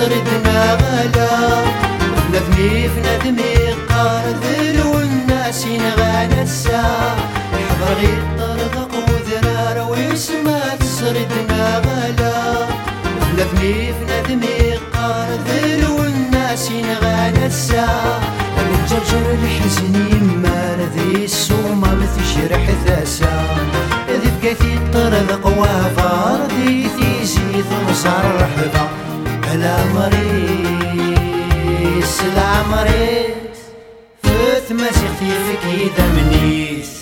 عصر دماغلا نذمي في نذمي قار والناس ينغانا السا حضر غير وذرار ويسمى تصر دماغلا نذمي في نذمي قار والناس ينغانا السا من جرجر الحزن يما ذي السومة بتشرح ثاسا ذي بقيتي طرق وافار تيزي ثيزي ثمصر العمريس العمريس فوت مسيختي فيك منيس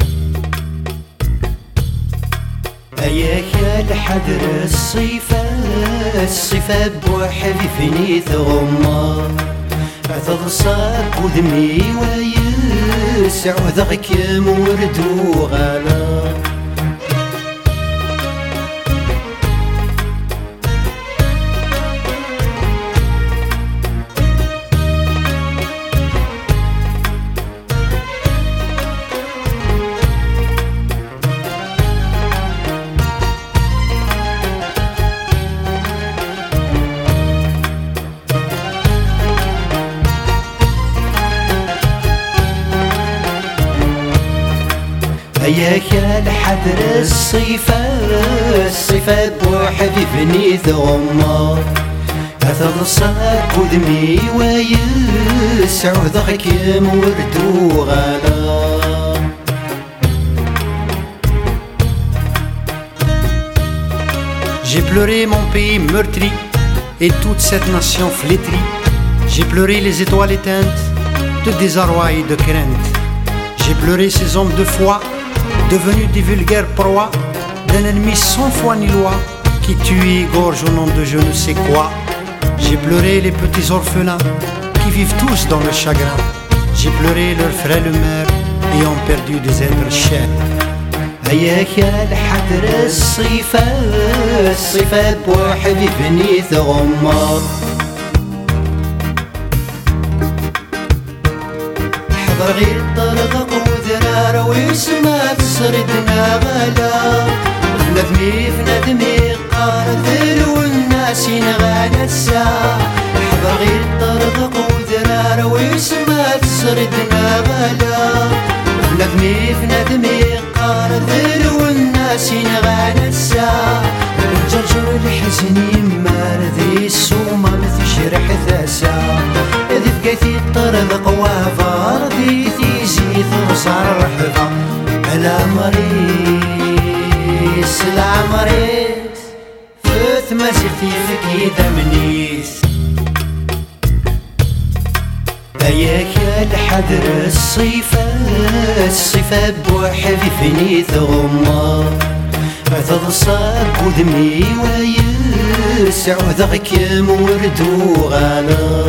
أياك يا الحدر الصيفة الصيفة بوحدي فيني تغمر أتغصب ودمي ويس عوذك يا مورد وغلا J'ai pleuré mon pays meurtri et toute cette nation flétrie. J'ai pleuré les étoiles éteintes de désarroi et de crainte. J'ai pleuré ces hommes de foi devenus des vulgaires proies d'un ennemi sans foi ni loi qui tue et gorge au nom de je ne sais quoi. J'ai pleuré les petits orphelins qui vivent tous dans le chagrin. J'ai pleuré leurs frères le mères ayant perdu des êtres chers. مصر دماغ لا فندمي فندمي قارذل والناس ينغانا الساعة حضر غير طرطق وذرار ويسمى تصر دماغ لا فندمي فندمي قارذل والناس ينغانا الساعة جرجر الحزنين العمريس العمريس فوت مسيرتي فيك منيس اياك يا الحدر الصيفة الصيفة بوحدي فيني ثغمة عثض صاب ودمي ويس عوذ غيك يا مورد وغانا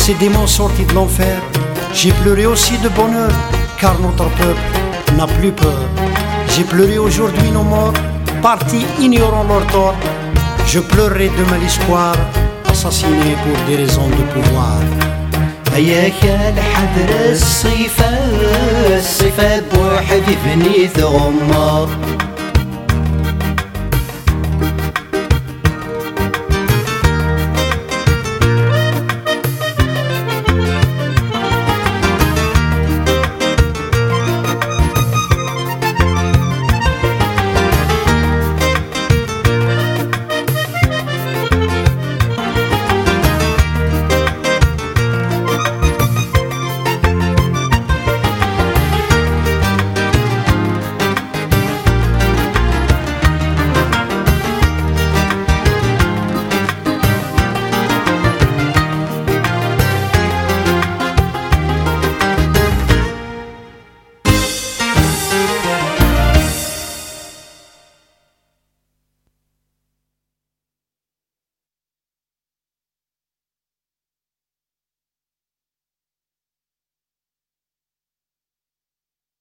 ces démons sortis de l'enfer. J'ai pleuré aussi de bonheur, car notre peuple n'a plus peur. J'ai pleuré aujourd'hui nos morts, partis ignorant leur tort. Je pleurerai mal espoir, assassiné pour des raisons de pouvoir.